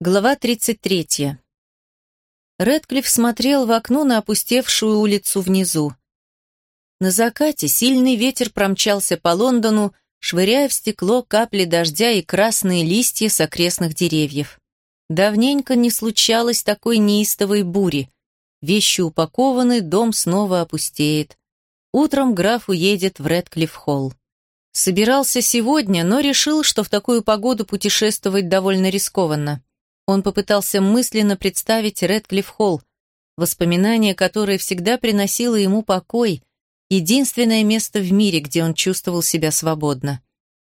Глава 33. Редклифф смотрел в окно на опустевшую улицу внизу. На закате сильный ветер промчался по Лондону, швыряя в стекло капли дождя и красные листья с окрестных деревьев. Давненько не случалось такой неистовой бури. Вещи упакованы, дом снова опустеет. Утром граф уедет в Редклифф-холл. Собирался сегодня, но решил, что в такую погоду путешествовать довольно рискованно. Он попытался мысленно представить Редклифф Холл, воспоминание, которое всегда приносило ему покой, единственное место в мире, где он чувствовал себя свободно.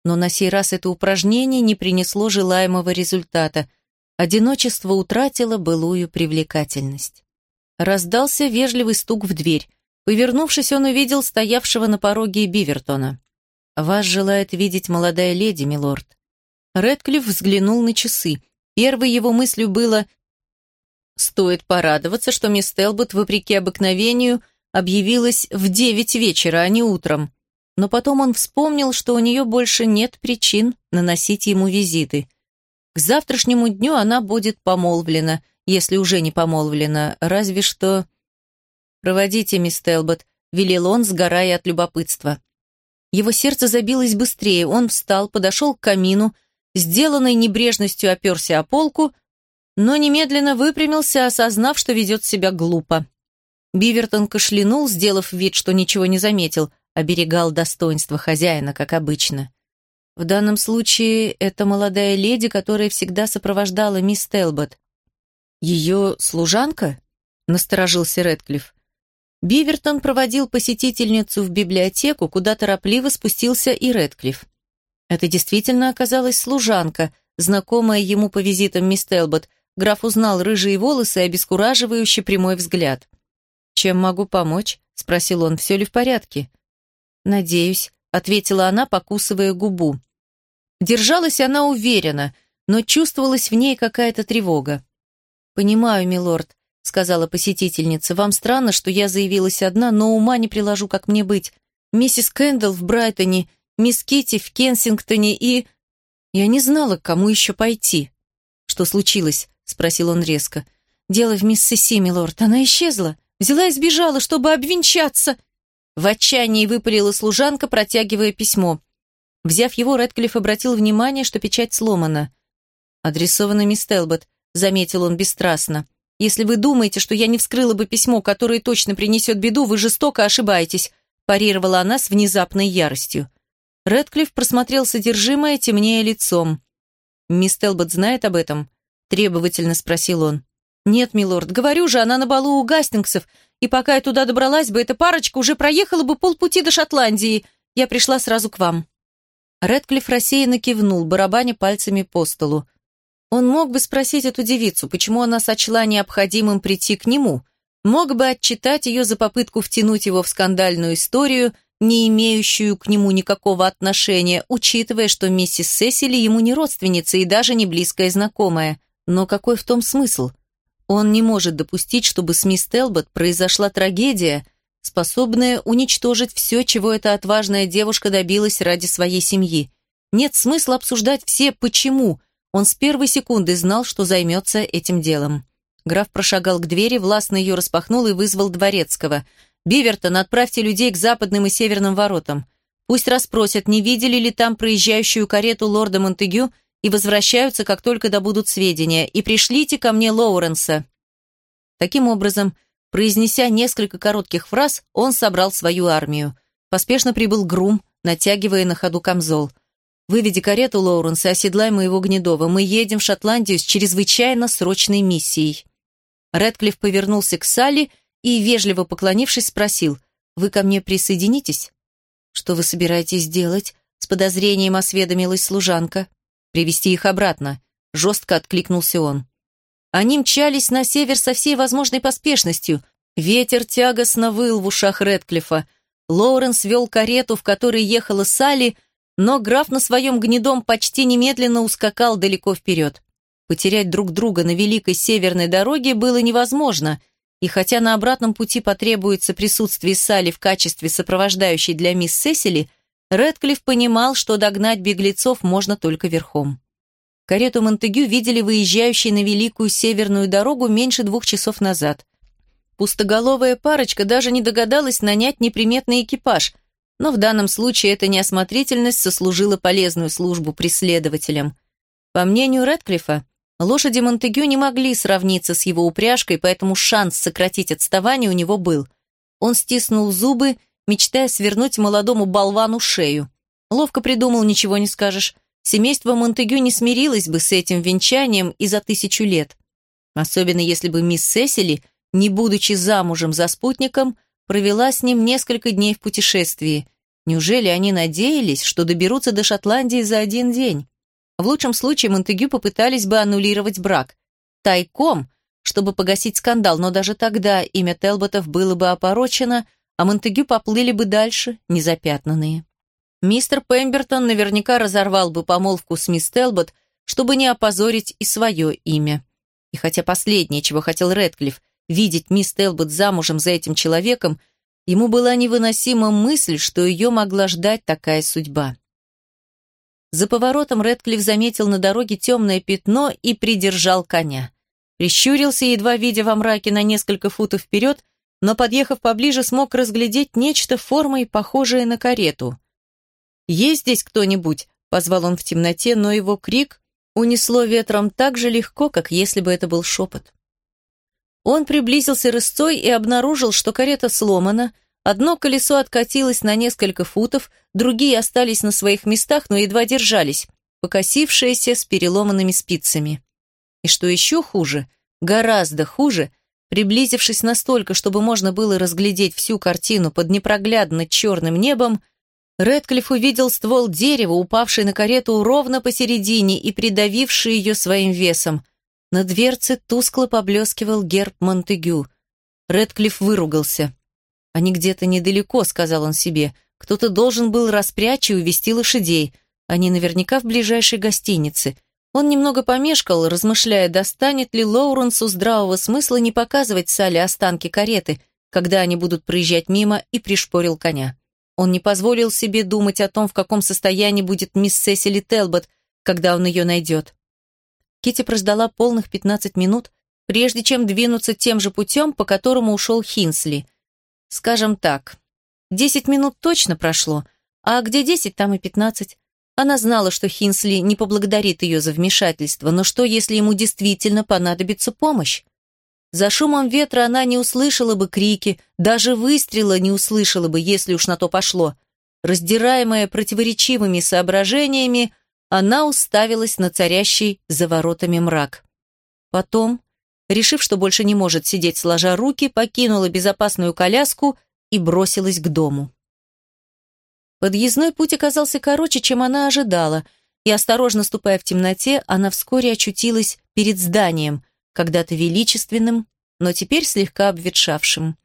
Но на сей раз это упражнение не принесло желаемого результата. Одиночество утратило былую привлекательность. Раздался вежливый стук в дверь. Повернувшись, он увидел стоявшего на пороге Бивертона. «Вас желает видеть молодая леди, милорд». Редклифф взглянул на часы. Первой его мыслью было «Стоит порадоваться, что мисс Телбот, вопреки обыкновению, объявилась в девять вечера, а не утром». Но потом он вспомнил, что у нее больше нет причин наносить ему визиты. К завтрашнему дню она будет помолвлена, если уже не помолвлена, разве что... «Проводите, мисс Телбот», — велел он, сгорая от любопытства. Его сердце забилось быстрее, он встал, подошел к камину, — сделанной небрежностью оперся о полку, но немедленно выпрямился, осознав, что ведет себя глупо. Бивертон кашлянул, сделав вид, что ничего не заметил, оберегал достоинство хозяина, как обычно. В данном случае это молодая леди, которая всегда сопровождала мисс Телбот. «Ее служанка?» — насторожился Рэдклифф. Бивертон проводил посетительницу в библиотеку, куда торопливо спустился и Рэдклифф. Это действительно оказалась служанка, знакомая ему по визитам мисс Телбот. Граф узнал рыжие волосы и обескураживающий прямой взгляд. «Чем могу помочь?» — спросил он. «Все ли в порядке?» «Надеюсь», — ответила она, покусывая губу. Держалась она уверенно, но чувствовалась в ней какая-то тревога. «Понимаю, милорд», — сказала посетительница. «Вам странно, что я заявилась одна, но ума не приложу, как мне быть. Миссис Кэндалл в Брайтоне мисс Китти в Кенсингтоне и... Я не знала, к кому еще пойти. «Что случилось?» — спросил он резко. «Дело в мисс Сесси, милорд. Она исчезла. Взяла и сбежала, чтобы обвенчаться». В отчаянии выпалила служанка, протягивая письмо. Взяв его, Рэдклифф обратил внимание, что печать сломана. «Адресовано мисс Телбот», — заметил он бесстрастно. «Если вы думаете, что я не вскрыла бы письмо, которое точно принесет беду, вы жестоко ошибаетесь», — парировала она с внезапной яростью. Рэдклифф просмотрел содержимое, темнее лицом. «Мисс Телбот знает об этом?» – требовательно спросил он. «Нет, милорд, говорю же, она на балу у Гастингсов, и пока я туда добралась бы, эта парочка уже проехала бы полпути до Шотландии. Я пришла сразу к вам». Рэдклифф рассеянно кивнул, барабаня пальцами по столу. Он мог бы спросить эту девицу, почему она сочла необходимым прийти к нему, мог бы отчитать ее за попытку втянуть его в скандальную историю – не имеющую к нему никакого отношения, учитывая, что миссис Сесили ему не родственница и даже не близкая знакомая. Но какой в том смысл? Он не может допустить, чтобы с мисс Телбот произошла трагедия, способная уничтожить все, чего эта отважная девушка добилась ради своей семьи. Нет смысла обсуждать все «почему». Он с первой секунды знал, что займется этим делом. Граф прошагал к двери, властно ее распахнул и вызвал дворецкого – «Бивертон, отправьте людей к западным и северным воротам. Пусть расспросят, не видели ли там проезжающую карету лорда Монтегю и возвращаются, как только добудут сведения, и пришлите ко мне Лоуренса». Таким образом, произнеся несколько коротких фраз, он собрал свою армию. Поспешно прибыл Грум, натягивая на ходу камзол. «Выведи карету, Лоуренс, и оседлай моего Гнедова. Мы едем в Шотландию с чрезвычайно срочной миссией». Рэдклифф повернулся к Салли и, вежливо поклонившись, спросил, «Вы ко мне присоединитесь?» «Что вы собираетесь делать?» С подозрением осведомилась служанка. «Привести их обратно», — жестко откликнулся он. Они мчались на север со всей возможной поспешностью. Ветер тягостно выл в ушах Редклифа. Лоуренс вел карету, в которой ехала Салли, но граф на своем гнедом почти немедленно ускакал далеко вперед. Потерять друг друга на великой северной дороге было невозможно — и хотя на обратном пути потребуется присутствие Салли в качестве сопровождающей для мисс Сесили, Рэдклифф понимал, что догнать беглецов можно только верхом. Карету Монтегю видели выезжающей на Великую Северную дорогу меньше двух часов назад. Пустоголовая парочка даже не догадалась нанять неприметный экипаж, но в данном случае эта неосмотрительность сослужила полезную службу преследователям. По мнению Рэдклиффа, лошади Монтегю не могли сравниться с его упряжкой, поэтому шанс сократить отставание у него был. Он стиснул зубы, мечтая свернуть молодому болвану шею. Ловко придумал, ничего не скажешь. Семейство Монтегю не смирилось бы с этим венчанием и за тысячу лет. Особенно если бы мисс Сесили, не будучи замужем за спутником, провела с ним несколько дней в путешествии. Неужели они надеялись, что доберутся до Шотландии за один день? В лучшем случае Монтегю попытались бы аннулировать брак. Тайком, чтобы погасить скандал, но даже тогда имя Телботов было бы опорочено, а Монтегю поплыли бы дальше, незапятнанные. Мистер Пембертон наверняка разорвал бы помолвку с мисс Телбот, чтобы не опозорить и свое имя. И хотя последнее, чего хотел Рэдклифф, видеть мисс Телбот замужем за этим человеком, ему была невыносима мысль, что ее могла ждать такая судьба. За поворотом Рэдклифф заметил на дороге темное пятно и придержал коня. Прищурился, едва видя во мраке на несколько футов вперед, но, подъехав поближе, смог разглядеть нечто формой, похожее на карету. «Есть здесь кто-нибудь?» — позвал он в темноте, но его крик унесло ветром так же легко, как если бы это был шепот. Он приблизился рысцой и обнаружил, что карета сломана, одно колесо откатилось на несколько футов, другие остались на своих местах, но едва держались, покосившиеся с переломанными спицами. И что еще хуже, гораздо хуже, приблизившись настолько, чтобы можно было разглядеть всю картину под непроглядно черным небом, Рэдклифф увидел ствол дерева, упавший на карету ровно посередине и придавивший ее своим весом. На дверце тускло поблескивал герб Монтегю. Рэдклифф выругался. «Они где-то недалеко», — сказал он себе. «Кто-то должен был распрячь и увести лошадей. Они наверняка в ближайшей гостинице». Он немного помешкал, размышляя, достанет ли Лоуренсу здравого смысла не показывать Салли останки кареты, когда они будут проезжать мимо, и пришпорил коня. Он не позволил себе думать о том, в каком состоянии будет мисс Сесили Телбот, когда он ее найдет. Кити прождала полных 15 минут, прежде чем двинуться тем же путем, по которому ушел Хинсли. Скажем так, 10 минут точно прошло, а где 10, там и 15. Она знала, что Хинсли не поблагодарит ее за вмешательство, но что, если ему действительно понадобится помощь? За шумом ветра она не услышала бы крики, даже выстрела не услышала бы, если уж на то пошло. Раздираемая противоречивыми соображениями, она уставилась на царящий за воротами мрак. Потом, решив, что больше не может сидеть сложа руки, покинула безопасную коляску и бросилась к дому. Подъездной путь оказался короче, чем она ожидала, и, осторожно ступая в темноте, она вскоре очутилась перед зданием, когда-то величественным, но теперь слегка обветшавшим.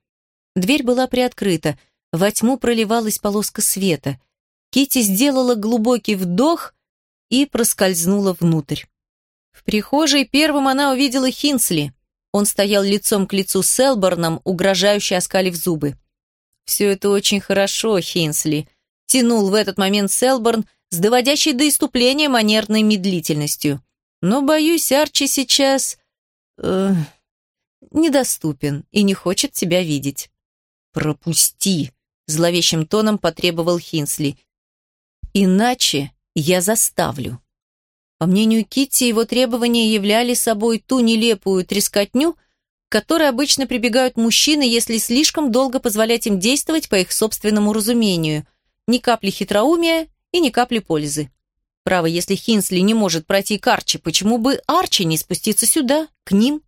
Дверь была приоткрыта, во тьму проливалась полоска света. Кити сделала глубокий вдох и проскользнула внутрь. В прихожей первым она увидела Хинсли. Он стоял лицом к лицу с Элборном, угрожающе оскалив зубы. «Все это очень хорошо, Хинсли», — тянул в этот момент Селборн с доводящей до иступления манерной медлительностью. «Но, боюсь, Арчи сейчас э, недоступен и не хочет тебя видеть. Пропусти, зловещим тоном потребовал Хинсли. Иначе я заставлю. По мнению Китти, его требования являли собой ту нелепую трескотню, к которой обычно прибегают мужчины, если слишком долго позволять им действовать по их собственному разумению. Ни капли хитроумия и ни капли пользы. Право, если Хинсли не может пройти к Арчи, почему бы Арчи не спуститься сюда, к ним?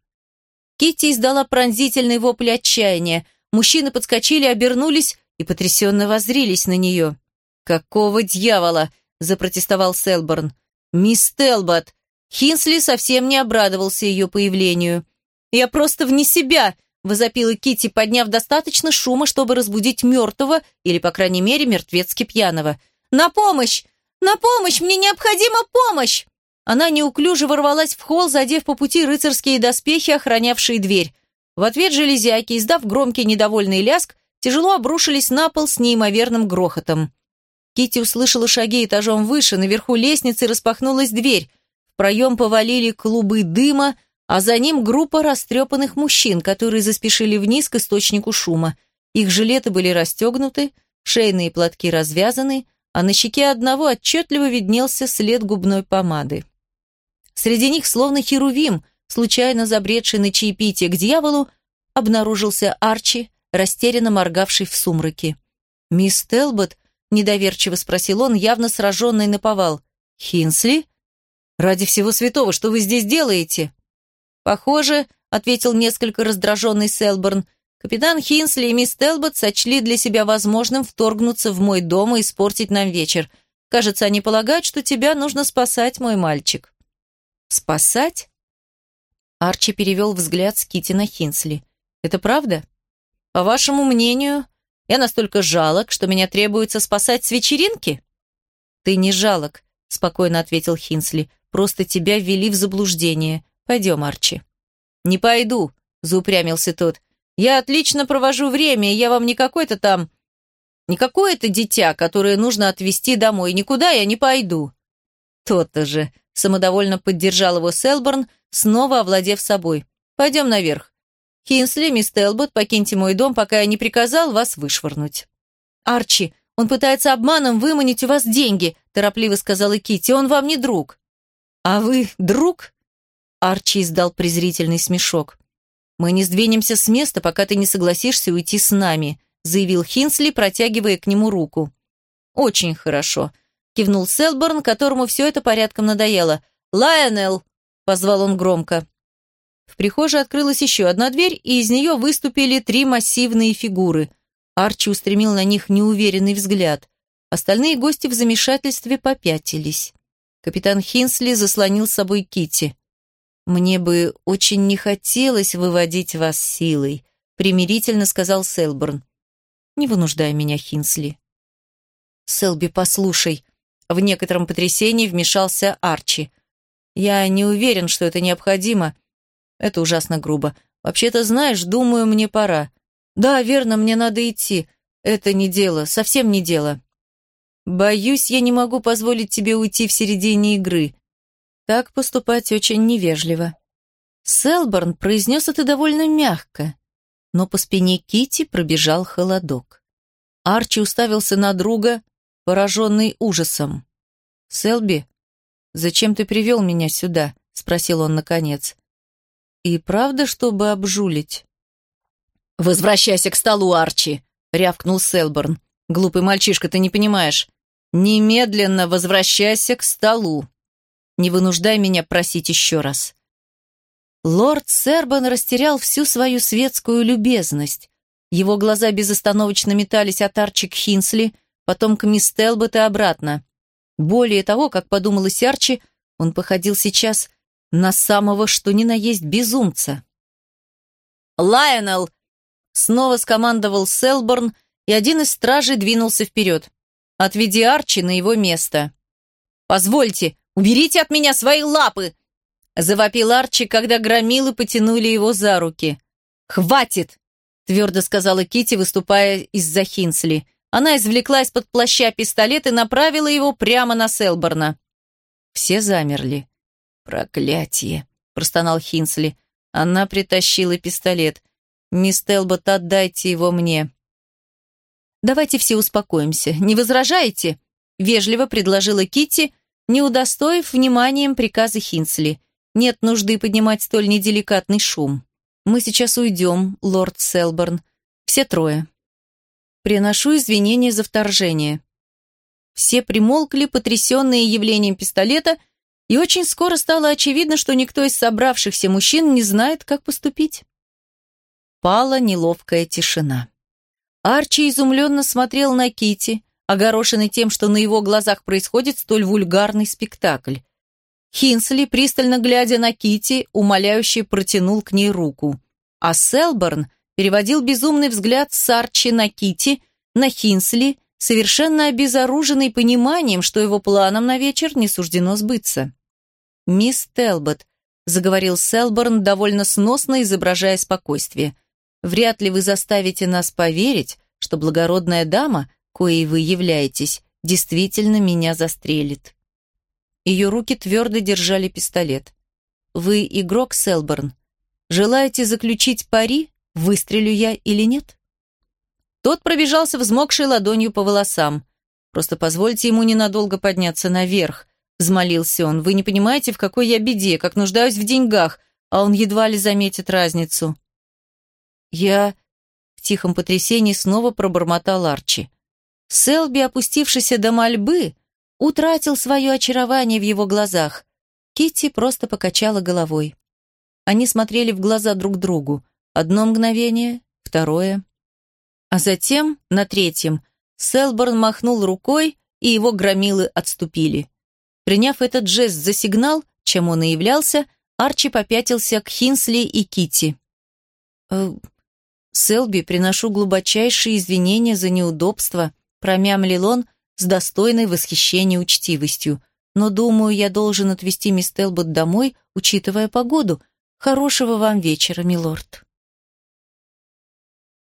Китти издала пронзительный вопль отчаяния. Мужчины подскочили, обернулись и потрясенно воззрились на нее. «Какого дьявола?» – запротестовал Селборн. «Мисс Телбот!» Хинсли совсем не обрадовался ее появлению. «Я просто вне себя!» – возопила Китти, подняв достаточно шума, чтобы разбудить мертвого или, по крайней мере, мертвецки пьяного. «На помощь! «На помощь! Мне необходима помощь!» Она неуклюже ворвалась в холл, задев по пути рыцарские доспехи, охранявшие дверь. В ответ железяки, издав громкий недовольный ляск, тяжело обрушились на пол с неимоверным грохотом. Кити услышала шаги этажом выше, наверху лестницы распахнулась дверь. В проем повалили клубы дыма, а за ним группа растрепанных мужчин, которые заспешили вниз к источнику шума. Их жилеты были расстегнуты, шейные платки развязаны, а на щеке одного отчетливо виднелся след губной помады. Среди них, словно херувим, случайно забредший на чаепитие к дьяволу, обнаружился Арчи, растерянно моргавший в сумраке. «Мисс Телбот?» – недоверчиво спросил он, явно сраженный наповал. «Хинсли? Ради всего святого, что вы здесь делаете?» «Похоже», — ответил несколько раздраженный Селборн, «капитан Хинсли и мисс Телбот сочли для себя возможным вторгнуться в мой дом и испортить нам вечер. Кажется, они полагают, что тебя нужно спасать, мой мальчик». «Спасать?» Арчи перевел взгляд с Кити на Хинсли. «Это правда?» По вашему мнению, я настолько жалок, что меня требуется спасать с вечеринки? Ты не жалок, спокойно ответил Хинсли. Просто тебя ввели в заблуждение. Пойдем, Арчи. Не пойду, заупрямился тот. Я отлично провожу время, я вам не какой-то там... Не какое-то дитя, которое нужно отвезти домой. Никуда я не пойду. То-то же, самодовольно поддержал его Селборн, снова овладев собой. Пойдем наверх. Хинсли, мисс Телбот, покиньте мой дом, пока я не приказал вас вышвырнуть». «Арчи, он пытается обманом выманить у вас деньги», торопливо сказала Кити. «Он вам не друг». «А вы друг?» Арчи издал презрительный смешок. «Мы не сдвинемся с места, пока ты не согласишься уйти с нами», заявил Хинсли, протягивая к нему руку. «Очень хорошо», кивнул Селборн, которому все это порядком надоело. «Лайонелл!» — позвал он громко. В прихожей открылась еще одна дверь, и из нее выступили три массивные фигуры. Арчи устремил на них неуверенный взгляд. Остальные гости в замешательстве попятились. Капитан Хинсли заслонил с собой Кити. «Мне бы очень не хотелось выводить вас силой», примирительно сказал Селборн. «Не вынуждай меня, Хинсли». «Селби, послушай», в некотором потрясении вмешался Арчи. «Я не уверен, что это необходимо. Это ужасно грубо. Вообще-то, знаешь, думаю, мне пора. Да, верно, мне надо идти. Это не дело, совсем не дело. Боюсь, я не могу позволить тебе уйти в середине игры. Так поступать очень невежливо. Селборн произнес это довольно мягко, но по спине Кити пробежал холодок. Арчи уставился на друга, пораженный ужасом. «Селби, зачем ты привел меня сюда?» — спросил он наконец. И правда, чтобы обжулить? «Возвращайся к столу, Арчи!» — рявкнул Селборн. «Глупый мальчишка, ты не понимаешь. Немедленно возвращайся к столу. Не вынуждай меня просить еще раз». Лорд Сербан растерял всю свою светскую любезность. Его глаза безостановочно метались от Арчи к Хинсли, потом к мисс Телбот и обратно. Более того, как подумалось Арчи, он походил сейчас на самого что ни на есть безумца. «Лайонел!» — снова скомандовал Селборн, и один из стражей двинулся вперед. «Отведи Арчи на его место». «Позвольте, уберите от меня свои лапы!» — завопил Арчи, когда громилы потянули его за руки. «Хватит!» — твердо сказала Кити, выступая из-за Хинсли. Она извлекла из-под плаща пистолет и направила его прямо на Селборна. Все замерли. «Проклятие!» – простонал Хинсли. Она притащила пистолет. «Мисс Телбот, отдайте его мне». «Давайте все успокоимся. Не возражаете?» – вежливо предложила Китти, не удостоив вниманием приказа Хинсли. «Нет нужды поднимать столь неделикатный шум. Мы сейчас уйдем, лорд Селборн. Все трое. Приношу извинения за вторжение». Все примолкли, потрясенные явлением пистолета – и очень скоро стало очевидно, что никто из собравшихся мужчин не знает, как поступить. Пала неловкая тишина. Арчи изумленно смотрел на Кити, огорошенный тем, что на его глазах происходит столь вульгарный спектакль. Хинсли, пристально глядя на Кити, умоляюще протянул к ней руку, а Селборн переводил безумный взгляд с Арчи на Кити, на Хинсли совершенно обезоруженный пониманием, что его планам на вечер не суждено сбыться. «Мисс Телбот», — заговорил Селборн, довольно сносно изображая спокойствие, «вряд ли вы заставите нас поверить, что благородная дама, коей вы являетесь, действительно меня застрелит». Ее руки твердо держали пистолет. «Вы игрок, Селборн. Желаете заключить пари, выстрелю я или нет?» Тот пробежался взмокшей ладонью по волосам. «Просто позвольте ему ненадолго подняться наверх», — взмолился он. «Вы не понимаете, в какой я беде, как нуждаюсь в деньгах, а он едва ли заметит разницу». «Я...» — в тихом потрясении снова пробормотал Арчи. Селби, опустившийся до мольбы, утратил свое очарование в его глазах. Китти просто покачала головой. Они смотрели в глаза друг другу. Одно мгновение, второе. А затем, на третьем, Селборн махнул рукой, и его громилы отступили. Приняв этот жест за сигнал, чем он и являлся, Арчи попятился к Хинсли и Китти. «Э, «Селби, приношу глубочайшие извинения за неудобство», промямлил он с достойной восхищения учтивостью. «Но, думаю, я должен отвезти мисс Телбот домой, учитывая погоду. Хорошего вам вечера, милорд».